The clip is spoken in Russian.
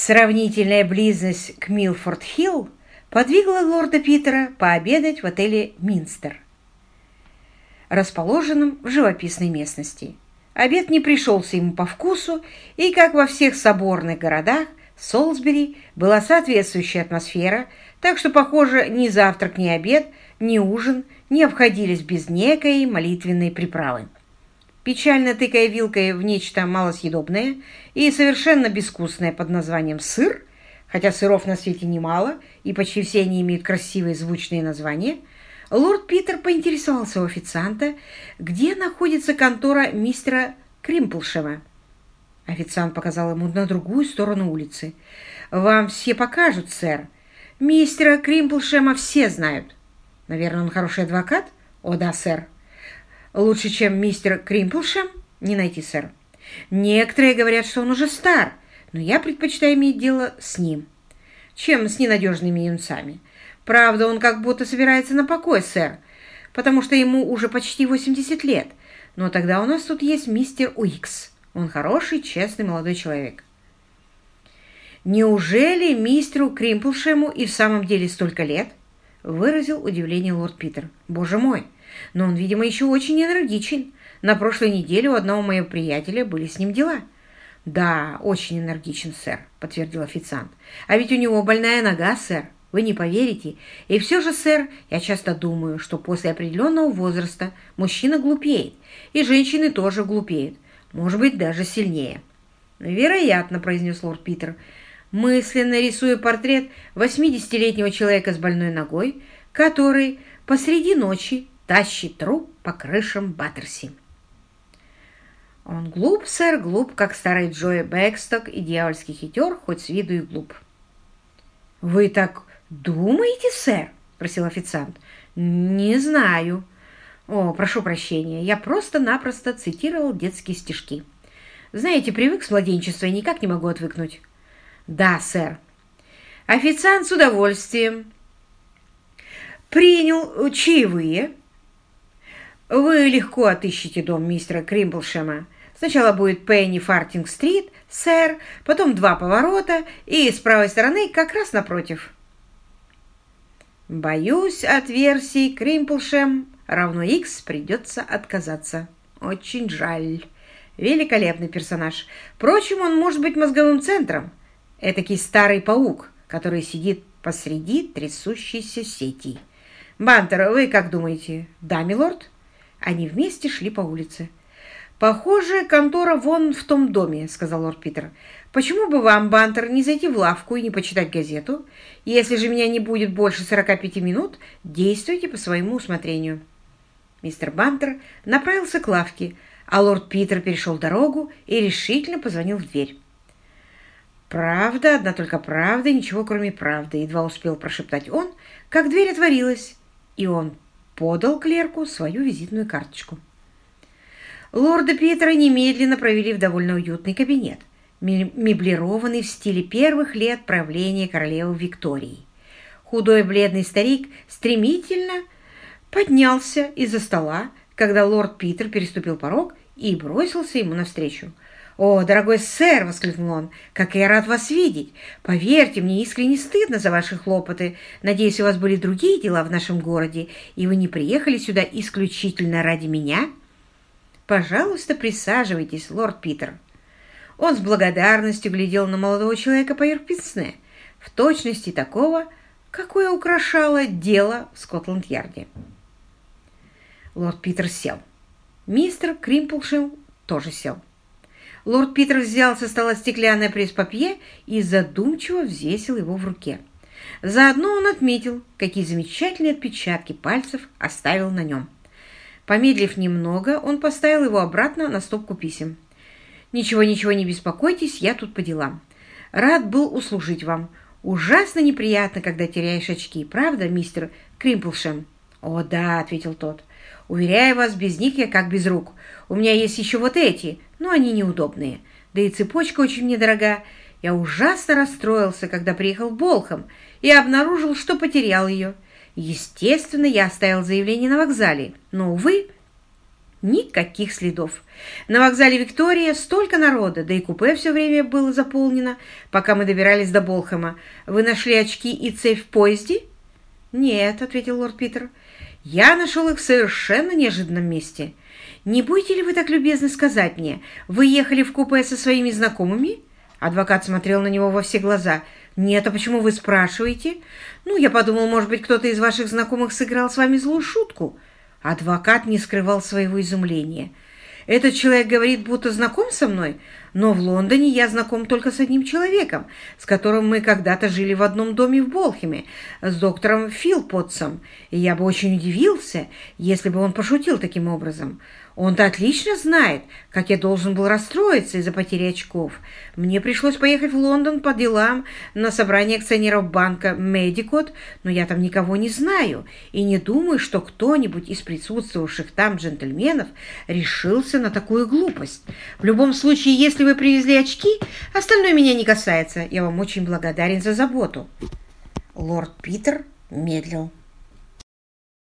Сравнительная близость к Милфорд-Хилл подвигла лорда Питера пообедать в отеле «Минстер», расположенном в живописной местности. Обед не пришелся ему по вкусу, и, как во всех соборных городах, в Солсбери была соответствующая атмосфера, так что, похоже, ни завтрак, ни обед, ни ужин не обходились без некой молитвенной приправы. Печально тыкая вилкой в нечто малосъедобное и совершенно безвкусное под названием «сыр», хотя сыров на свете немало, и почти все они имеют красивые звучные названия, лорд Питер поинтересовался у официанта, где находится контора мистера Кримплшема. Официант показал ему на другую сторону улицы. «Вам все покажут, сэр. Мистера Кримплшема все знают. Наверное, он хороший адвокат?» «О да, сэр. Лучше, чем мистер Кримплшем? Не найти, сэр. Некоторые говорят, что он уже стар, но я предпочитаю иметь дело с ним, чем с ненадежными юнцами. Правда, он как будто собирается на покой, сэр, потому что ему уже почти 80 лет. Но тогда у нас тут есть мистер Уикс. Он хороший, честный молодой человек. Неужели мистеру Кримплшему и в самом деле столько лет? Выразил удивление лорд Питер. Боже мой, но он, видимо, еще очень энергичен. На прошлой неделе у одного моего приятеля были с ним дела. «Да, очень энергичен, сэр», — подтвердил официант. «А ведь у него больная нога, сэр. Вы не поверите. И все же, сэр, я часто думаю, что после определенного возраста мужчина глупеет, и женщины тоже глупеют. Может быть, даже сильнее». «Вероятно», — произнес лорд Питер, мысленно рисуя портрет 80-летнего человека с больной ногой, который посреди ночи тащит труп по крышам Баттерси. Он глуп, сэр, глуп, как старый Джои Бэксток и дьявольский хитер, хоть с виду и глуп. «Вы так думаете, сэр?» – спросил официант. «Не знаю». «О, прошу прощения, я просто-напросто цитировал детские стишки. Знаете, привык с младенчества и никак не могу отвыкнуть». «Да, сэр». Официант с удовольствием принял чаевые. Вы легко отыщете дом мистера Кримблшема. Сначала будет Пенни Фартинг-стрит, сэр, потом два поворота и с правой стороны как раз напротив. Боюсь, от версии Кримплшем равно X придется отказаться. Очень жаль. Великолепный персонаж. Впрочем, он может быть мозговым центром. Этакий старый паук, который сидит посреди трясущейся сети. Бантер, вы как думаете? Да, милорд? Они вместе шли по улице. «Похоже, контора вон в том доме», — сказал лорд Питер. «Почему бы вам, Бантер, не зайти в лавку и не почитать газету? Если же меня не будет больше 45 минут, действуйте по своему усмотрению». Мистер Бантер направился к лавке, а лорд Питер перешел дорогу и решительно позвонил в дверь. «Правда, одна только правда, ничего кроме правды», — едва успел прошептать он, как дверь отворилась, и он подал клерку свою визитную карточку. Лорда Питера немедленно провели в довольно уютный кабинет, меблированный в стиле первых лет правления королевы Виктории. Худой бледный старик стремительно поднялся из-за стола, когда лорд Питер переступил порог и бросился ему навстречу – «О, дорогой сэр!» — воскликнул он. «Как я рад вас видеть! Поверьте, мне искренне стыдно за ваши хлопоты. Надеюсь, у вас были другие дела в нашем городе, и вы не приехали сюда исключительно ради меня?» «Пожалуйста, присаживайтесь, лорд Питер». Он с благодарностью глядел на молодого человека поверх пенсне, в точности такого, какое украшало дело в Скотланд-Ярде. Лорд Питер сел. Мистер Кримплшем тоже сел. Лорд Питер взял со стола стеклянное пресс-папье и задумчиво взвесил его в руке. Заодно он отметил, какие замечательные отпечатки пальцев оставил на нем. Помедлив немного, он поставил его обратно на стопку писем. «Ничего, ничего, не беспокойтесь, я тут по делам. Рад был услужить вам. Ужасно неприятно, когда теряешь очки, правда, мистер Кримплшем?» «О, да», — ответил тот. «Уверяю вас, без них я как без рук. У меня есть еще вот эти, но они неудобные. Да и цепочка очень недорога. Я ужасно расстроился, когда приехал в Болхам и обнаружил, что потерял ее. Естественно, я оставил заявление на вокзале, но, увы, Никаких следов. На вокзале Виктория столько народа, да и купе все время было заполнено, пока мы добирались до Болхэма. Вы нашли очки и цепь в поезде? Нет, ответил лорд Питер. Я нашел их в совершенно неожиданном месте. Не будете ли вы так любезны сказать мне, вы ехали в купе со своими знакомыми? Адвокат смотрел на него во все глаза. «Нет, а почему вы спрашиваете?» «Ну, я подумал, может быть, кто-то из ваших знакомых сыграл с вами злую шутку». Адвокат не скрывал своего изумления. «Этот человек говорит, будто знаком со мной, но в Лондоне я знаком только с одним человеком, с которым мы когда-то жили в одном доме в Болхеме, с доктором Филпотсом, и я бы очень удивился, если бы он пошутил таким образом. Он-то отлично знает, как я должен был расстроиться из-за потери очков. Мне пришлось поехать в Лондон по делам на собрание акционеров банка «Медикот», но я там никого не знаю и не думаю, что кто-нибудь из присутствовавших там джентльменов решился на такую глупость. В любом случае, если вы привезли очки, остальное меня не касается. Я вам очень благодарен за заботу. Лорд Питер медлил.